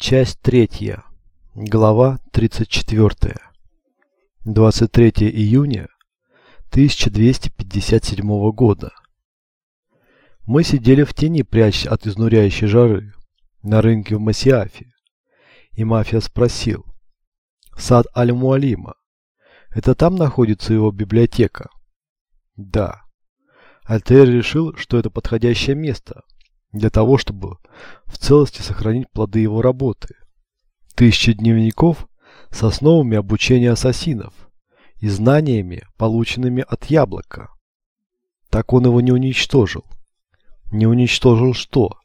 Часть третья. Глава 34. 23 июня 1257 года. Мы сидели в тени, прячась от изнуряющей жары, на рынке в Масиафе. И мафия спросил. Сад Аль-Муалима. Это там находится его библиотека? Да. Альтер решил, что это подходящее место для того, чтобы в целости сохранить плоды его работы. Тысячи дневников с основами обучения ассасинов и знаниями, полученными от яблока. Так он его не уничтожил. Не уничтожил что?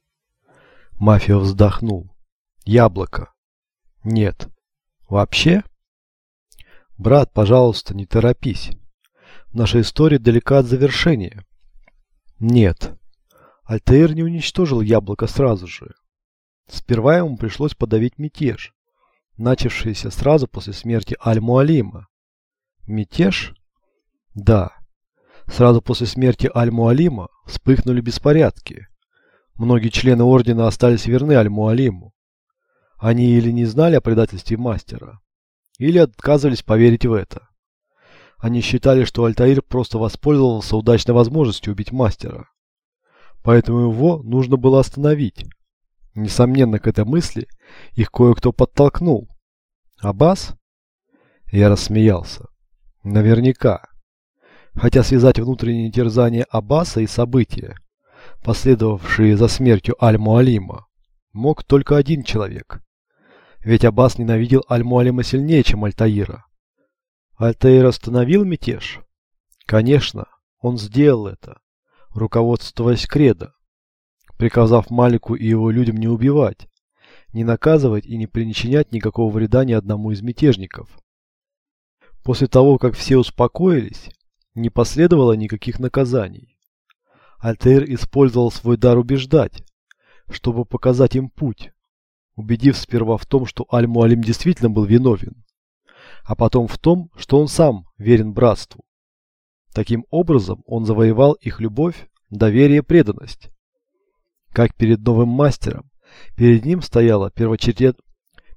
Мафия вздохнул. Яблоко. Нет. Вообще? Брат, пожалуйста, не торопись. Наша история далека от завершения. Нет. Альтаир не уничтожил яблоко сразу же. Сперва ему пришлось подавить мятеж, начавшийся сразу после смерти Аль-Муалима. Мятеж? Да. Сразу после смерти Аль-Муалима вспыхнули беспорядки. Многие члены ордена остались верны Аль-Муалиму. Они или не знали о предательстве мастера, или отказывались поверить в это. Они считали, что Альтаир просто воспользовался удачной возможностью убить мастера. Поэтому его нужно было остановить. Несомненно, к этой мысли их кое-кто подтолкнул. Аббас? Я рассмеялся. Наверняка. Хотя связать внутреннее терзание Аббаса и события, последовавшие за смертью Аль-Муалима, мог только один человек. Ведь Аббас ненавидел Аль-Муалима сильнее, чем Альтаира. Альтаир остановил мятеж? Конечно, он сделал это, руководствуясь кредо, приказав Малику и его людям не убивать, не наказывать и не причинять никакого вреда ни одному из мятежников. После того, как все успокоились, не последовало никаких наказаний. Альтаир использовал свой дар убеждать, чтобы показать им путь, убедив сперва в том, что Аль-Муалим действительно был виновен, а потом в том, что он сам верен братству. Таким образом он завоевал их любовь, доверие преданность. Как перед новым мастером, перед ним стояла первочеред...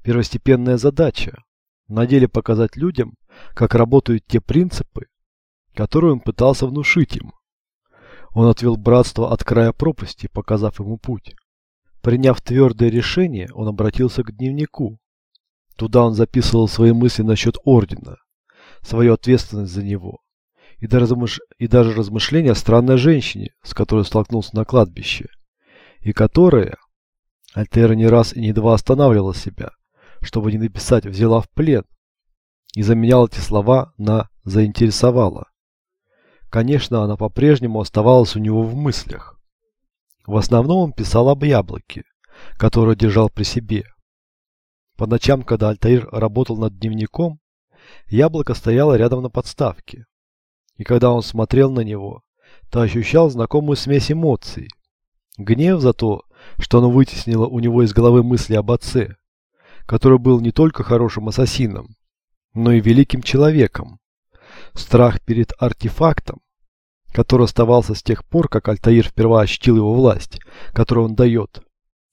первостепенная задача на деле показать людям, как работают те принципы, которые он пытался внушить им. Он отвел братство от края пропасти, показав ему путь. Приняв твердое решение, он обратился к дневнику. Туда он записывал свои мысли насчет ордена, свою ответственность за него и даже, размыш... и даже размышления о странной женщине, с которой столкнулся на кладбище, и которая, Альтера не раз и не два останавливала себя, чтобы не написать «взяла в плен», и заменяла эти слова на «заинтересовала». Конечно, она по-прежнему оставалась у него в мыслях. В основном он писал об яблоке, которое держал при себе. По ночам, когда Альтаир работал над дневником, яблоко стояло рядом на подставке. И когда он смотрел на него, то ощущал знакомую смесь эмоций. Гнев за то, что оно вытеснило у него из головы мысли об отце, который был не только хорошим ассасином, но и великим человеком. Страх перед артефактом, который оставался с тех пор, как Альтаир впервые ощутил его власть, которую он дает,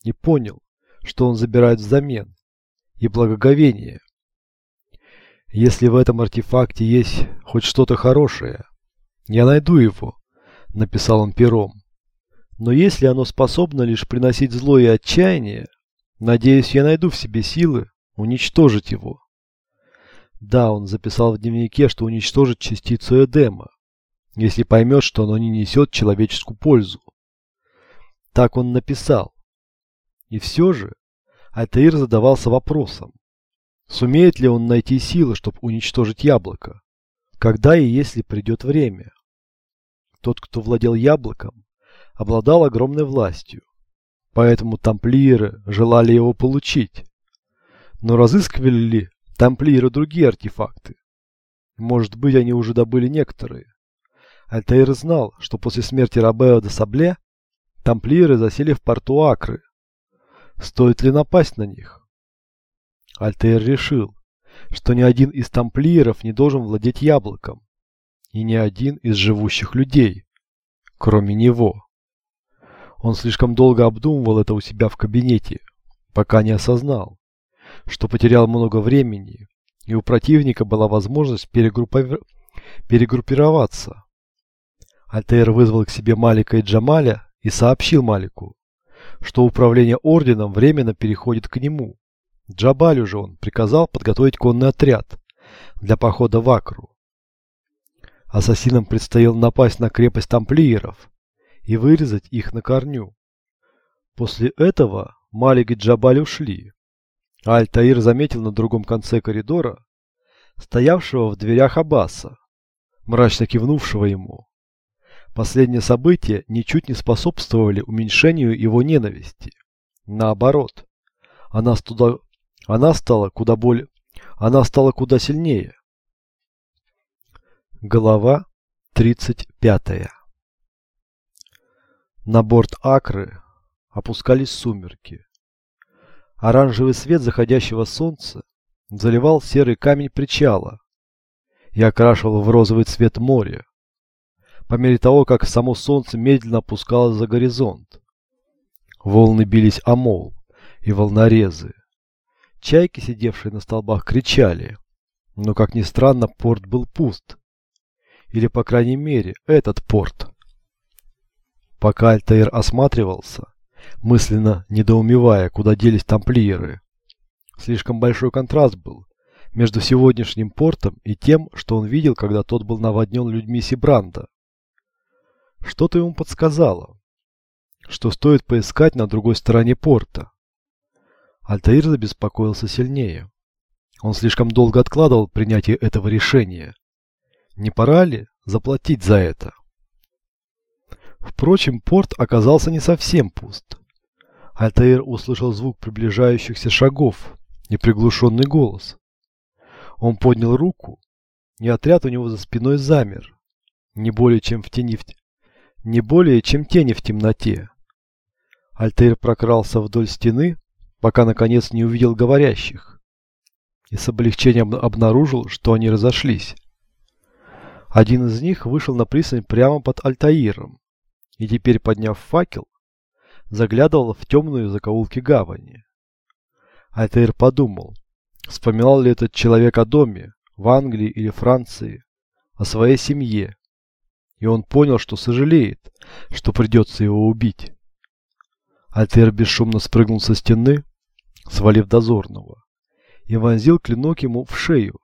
и понял, что он забирает взамен, и благоговение, если в этом артефакте есть хоть что-то хорошее, я найду его, написал он пером. Но если оно способно лишь приносить зло и отчаяние, надеюсь, я найду в себе силы уничтожить его. Да, он записал в дневнике, что уничтожит частицу Эдема, если поймет, что оно не несет человеческую пользу. Так он написал. И все же Альтаир задавался вопросом, Сумеет ли он найти силы, чтобы уничтожить яблоко? Когда и если придет время? Тот, кто владел яблоком, обладал огромной властью. Поэтому тамплиеры желали его получить. Но разыскивали ли тамплиеры другие артефакты? Может быть, они уже добыли некоторые. Альтаир знал, что после смерти Робео де Сабле тамплиеры засели в порту Акры. Стоит ли напасть на них? Альтер решил, что ни один из тамплиеров не должен владеть яблоком, и ни один из живущих людей, кроме него. Он слишком долго обдумывал это у себя в кабинете, пока не осознал, что потерял много времени, и у противника была возможность перегруппи... перегруппироваться. Альтер вызвал к себе Малика и Джамаля и сообщил Малику, что управление орденом временно переходит к нему. Джабалю же он приказал подготовить конный отряд для похода в Акру. Ассасинам предстояло напасть на крепость тамплиеров и вырезать их на корню. После этого Малик и Джабаль ушли. Аль-Таир заметил на другом конце коридора стоявшего в дверях Аббаса, мрачно кивнувшего ему. Последние события ничуть не способствовали уменьшению его ненависти. Наоборот, она. Она стала куда более... Она стала куда сильнее. Глава 35 На борт Акры опускались сумерки. Оранжевый свет заходящего солнца заливал серый камень причала и окрашивал в розовый цвет море, по мере того, как само солнце медленно опускалось за горизонт. Волны бились о мол и волнорезы. Чайки, сидевшие на столбах, кричали, но, как ни странно, порт был пуст. Или, по крайней мере, этот порт. Пока Альтаир осматривался, мысленно недоумевая, куда делись тамплиеры. Слишком большой контраст был между сегодняшним портом и тем, что он видел, когда тот был наводнен людьми Сибранда. Что-то ему подсказало, что стоит поискать на другой стороне порта. Альтаир забеспокоился сильнее. Он слишком долго откладывал принятие этого решения. Не пора ли заплатить за это? Впрочем, порт оказался не совсем пуст. Альтаир услышал звук приближающихся шагов и приглушенный голос. Он поднял руку, и отряд у него за спиной замер, не более чем в тени, в... не более чем тени в темноте. Альтаир прокрался вдоль стены, пока наконец не увидел говорящих, и с облегчением обнаружил, что они разошлись. Один из них вышел на пристань прямо под Альтаиром, и теперь, подняв факел, заглядывал в темную закоулки гавани. Альтаир подумал, вспоминал ли этот человек о доме, в Англии или Франции, о своей семье, и он понял, что сожалеет, что придется его убить. Альтер бесшумно спрыгнул со стены, свалив дозорного, и вонзил клинок ему в шею,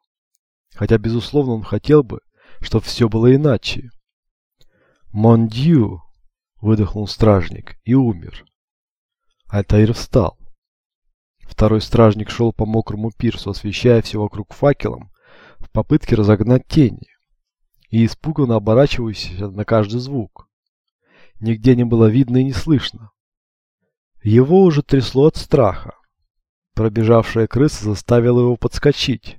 хотя, безусловно, он хотел бы, чтобы все было иначе. «Мондью!» — выдохнул стражник и умер. Альтаир встал. Второй стражник шел по мокрому пирсу, освещая все вокруг факелом, в попытке разогнать тени, и испуганно оборачиваясь на каждый звук. Нигде не было видно и не слышно. Его уже трясло от страха. Пробежавшая крыса заставила его подскочить.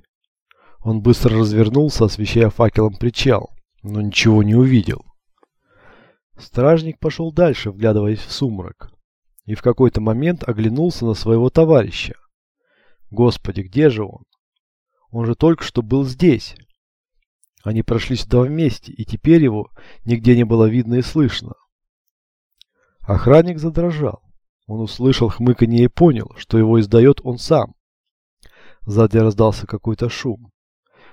Он быстро развернулся, освещая факелом причал, но ничего не увидел. Стражник пошел дальше, вглядываясь в сумрак, и в какой-то момент оглянулся на своего товарища. Господи, где же он? Он же только что был здесь. Они прошли сюда вместе, и теперь его нигде не было видно и слышно. Охранник задрожал. Он услышал хмыканье и понял, что его издает он сам. Сзади раздался какой-то шум.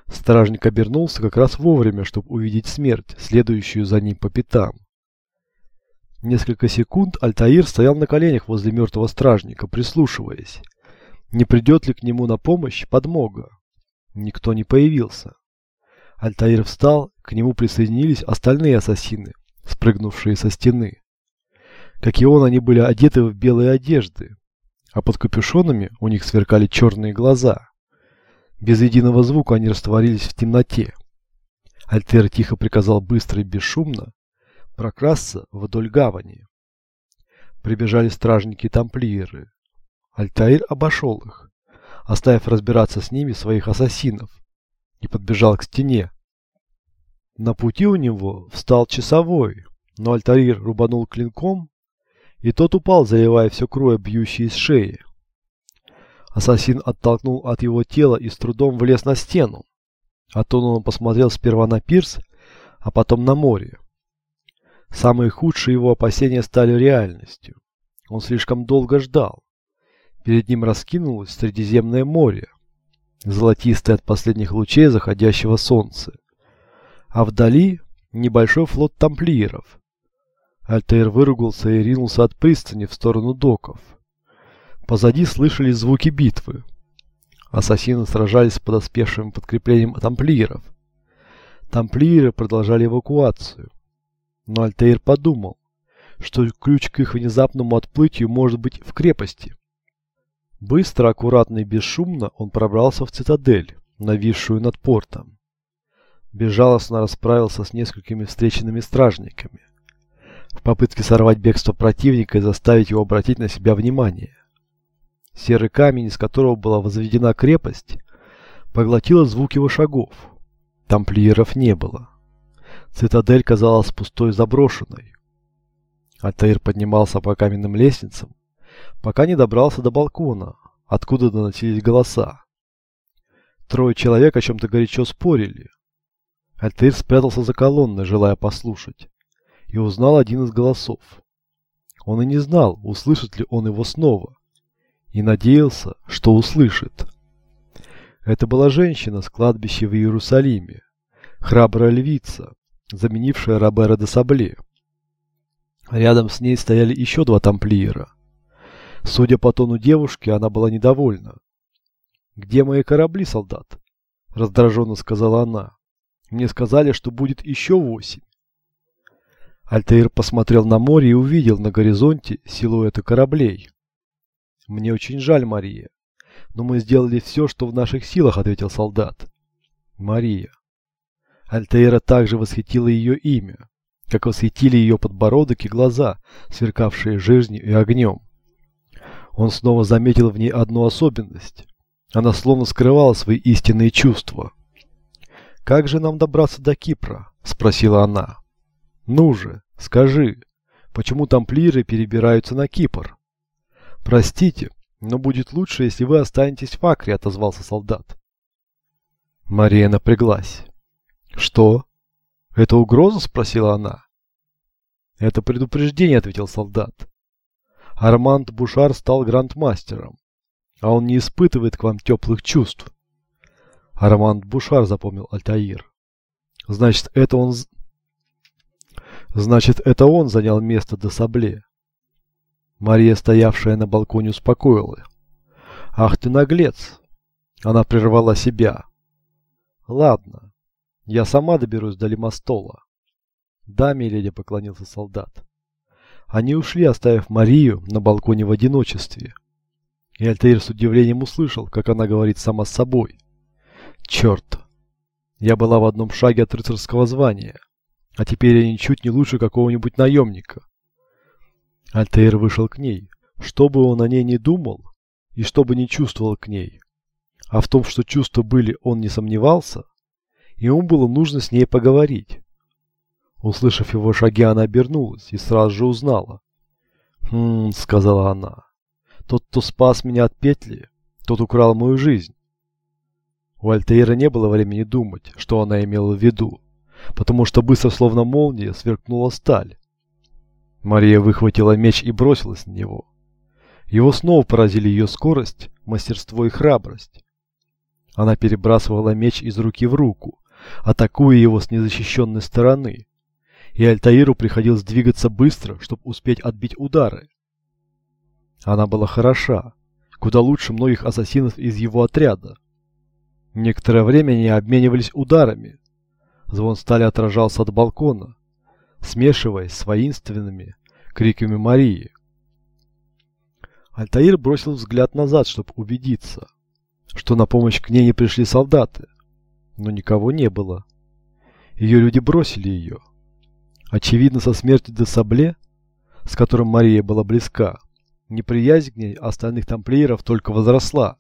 Стражник обернулся как раз вовремя, чтобы увидеть смерть, следующую за ним по пятам. Несколько секунд Альтаир стоял на коленях возле мертвого стражника, прислушиваясь. Не придет ли к нему на помощь подмога? Никто не появился. Альтаир встал, к нему присоединились остальные ассасины, спрыгнувшие со стены. Как и он, они были одеты в белые одежды, а под капюшонами у них сверкали черные глаза. Без единого звука они растворились в темноте. Альтер тихо приказал быстро и бесшумно прокрасться вдоль гавани. Прибежали стражники-тамплиеры. Альтаир обошел их, оставив разбираться с ними своих ассасинов, и подбежал к стене. На пути у него встал часовой, но Альтаир рубанул клинком, и тот упал, заливая все кровь, бьющей из шеи. Ассасин оттолкнул от его тела и с трудом влез на стену. Оттуда он посмотрел сперва на пирс, а потом на море. Самые худшие его опасения стали реальностью. Он слишком долго ждал. Перед ним раскинулось Средиземное море, золотистое от последних лучей заходящего солнца. А вдали небольшой флот тамплиеров. Альтаир выругался и ринулся от пристани в сторону доков. Позади слышались звуки битвы. Ассасины сражались с подоспевшим подкреплением тамплиеров. Тамплиеры продолжали эвакуацию. Но Альтаир подумал, что ключ к их внезапному отплытию может быть в крепости. Быстро, аккуратно и бесшумно он пробрался в цитадель, нависшую над портом. Безжалостно расправился с несколькими встреченными стражниками. В попытке сорвать бегство противника и заставить его обратить на себя внимание. Серый камень, из которого была возведена крепость, поглотила звук его шагов. Тамплиеров не было. Цитадель казалась пустой и заброшенной. Альтаир поднимался по каменным лестницам, пока не добрался до балкона, откуда доносились голоса. Трое человек о чем-то горячо спорили. Альтаир спрятался за колонной, желая послушать, и узнал один из голосов. Он и не знал, услышит ли он его снова, и надеялся, что услышит. Это была женщина с кладбища в Иерусалиме, храбрая львица, заменившая Робера де Сабле. Рядом с ней стояли еще два тамплиера. Судя по тону девушки, она была недовольна. «Где мои корабли, солдат?» – раздраженно сказала она. «Мне сказали, что будет еще восемь». Альтаир посмотрел на море и увидел на горизонте силуэты кораблей. «Мне очень жаль, Мария, но мы сделали все, что в наших силах», – ответил солдат. «Мария». Альтаира также восхитила ее имя как осветили ее подбородок и глаза, сверкавшие жизнью и огнем. Он снова заметил в ней одну особенность. Она словно скрывала свои истинные чувства. «Как же нам добраться до Кипра?» – спросила она. «Ну же, скажи, почему тамплиры перебираются на Кипр?» «Простите, но будет лучше, если вы останетесь в Акре», – отозвался солдат. Мария напряглась. «Что?» «Это угроза?» – спросила она. «Это предупреждение», – ответил солдат. «Арманд Бушар стал грандмастером, а он не испытывает к вам теплых чувств». Арманд Бушар запомнил Альтаир. «Значит, это он...» «Значит, это он занял место до Сабле». Мария, стоявшая на балконе, успокоила. «Ах ты наглец!» Она прервала себя. «Ладно, я сама доберусь до Лимостола. Да, миледи, поклонился солдат. Они ушли, оставив Марию на балконе в одиночестве. И Альтаир с удивлением услышал, как она говорит сама с собой. Черт! Я была в одном шаге от рыцарского звания, а теперь я ничуть не лучше какого-нибудь наемника. Альтаир вышел к ней. Что бы он о ней не думал, и что бы не чувствовал к ней, а в том, что чувства были, он не сомневался, Ему было нужно с ней поговорить. Услышав его шаги, она обернулась и сразу же узнала. «Хм», — сказала она, — «тот, кто спас меня от петли, тот украл мою жизнь». У Альтаира не было времени думать, что она имела в виду, потому что быстро, словно молния, сверкнула сталь. Мария выхватила меч и бросилась на него. Его снова поразили ее скорость, мастерство и храбрость. Она перебрасывала меч из руки в руку, атакуя его с незащищенной стороны. И Альтаиру приходилось двигаться быстро, чтобы успеть отбить удары. Она была хороша, куда лучше многих ассасинов из его отряда. Некоторое время они обменивались ударами. Звон стали отражался от балкона, смешиваясь с воинственными криками Марии. Альтаир бросил взгляд назад, чтобы убедиться, что на помощь к ней не пришли солдаты но никого не было. Ее люди бросили ее. Очевидно, со смертью де Сабле, с которым Мария была близка, неприязнь к ней остальных тамплиеров только возросла.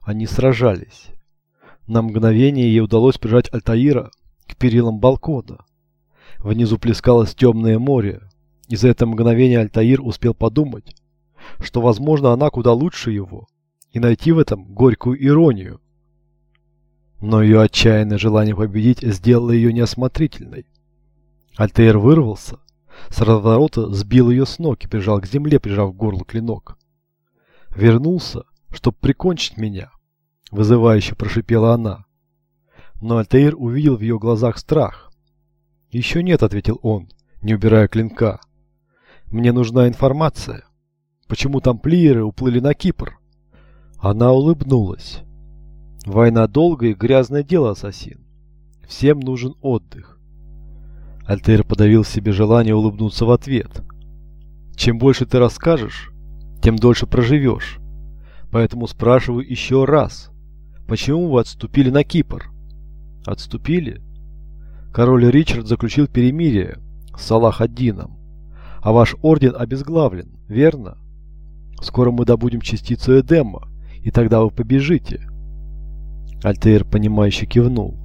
Они сражались. На мгновение ей удалось прижать Альтаира к перилам балкона. Внизу плескалось темное море, и за это мгновение Альтаир успел подумать, что, возможно, она куда лучше его, и найти в этом горькую иронию. Но ее отчаянное желание победить сделало ее неосмотрительной. Альтеер вырвался, с разворота сбил ее с ног и прижал к земле, прижав к горлу клинок. Вернулся, чтобы прикончить меня, вызывающе прошипела она. Но Альтаир увидел в ее глазах страх. Еще нет, ответил он, не убирая клинка. Мне нужна информация. Почему тамплиеры уплыли на Кипр? Она улыбнулась. Война долгая и грязное дело, ассасин. Всем нужен отдых. Альтаир подавил себе желание улыбнуться в ответ. Чем больше ты расскажешь, тем дольше проживешь. Поэтому спрашиваю еще раз. Почему вы отступили на Кипр? Отступили? Король Ричард заключил перемирие с Салах-ад-Дином. А ваш орден обезглавлен, верно? Скоро мы добудем частицу Эдема, и тогда вы побежите. Альтаир, понимающе кивнул.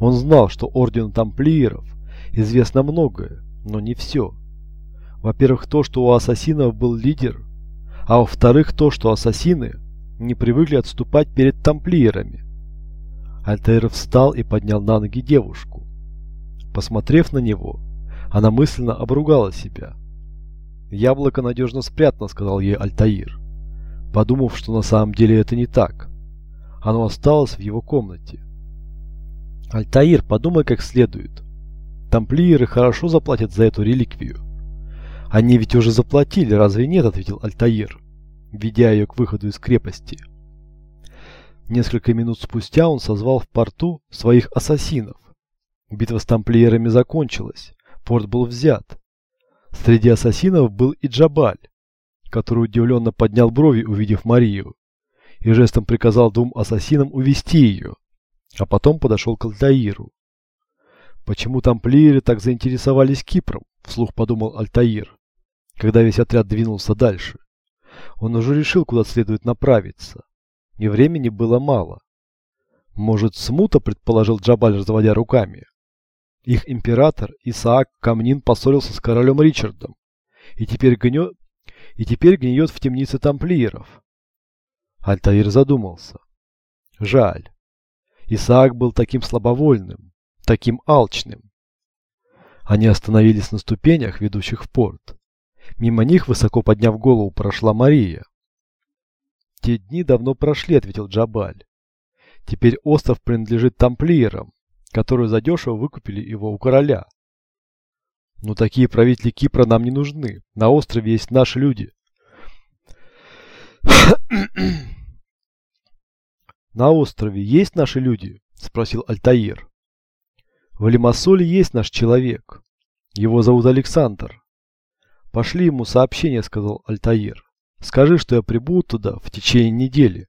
Он знал, что ордену тамплиеров известно многое, но не все. Во-первых, то, что у ассасинов был лидер, а во-вторых, то, что ассасины не привыкли отступать перед тамплиерами. Альтаир встал и поднял на ноги девушку. Посмотрев на него, она мысленно обругала себя. «Яблоко надежно спрятано», — сказал ей Альтаир, подумав, что на самом деле это не так. Оно осталось в его комнате. «Альтаир, подумай как следует. Тамплиеры хорошо заплатят за эту реликвию». «Они ведь уже заплатили, разве нет?» — ответил Альтаир, ведя ее к выходу из крепости. Несколько минут спустя он созвал в порту своих ассасинов. Битва с тамплиерами закончилась, порт был взят. Среди ассасинов был и Джабаль, который удивленно поднял брови, увидев Марию, и жестом приказал двум ассасинам увести ее, а потом подошел к Альтаиру. «Почему тамплиеры так заинтересовались Кипром?» – вслух подумал Альтаир когда весь отряд двинулся дальше. Он уже решил, куда следует направиться. И времени было мало. Может, смута, предположил Джабаль, разводя руками. Их император Исаак Камнин поссорился с королем Ричардом. И теперь гнет, и теперь гниет в темнице тамплиеров. Альтаир задумался. Жаль. Исаак был таким слабовольным, таким алчным. Они остановились на ступенях, ведущих в порт. Мимо них, высоко подняв голову, прошла Мария. «Те дни давно прошли», — ответил Джабаль. «Теперь остров принадлежит тамплиерам, которые задешево выкупили его у короля. Но такие правители Кипра нам не нужны. На острове есть наши люди». «На острове есть наши люди?» — спросил Альтаир. «В Лимассоле есть наш человек. Его зовут Александр. «Пошли ему сообщение», — сказал Альтаир. «Скажи, что я прибуду туда в течение недели».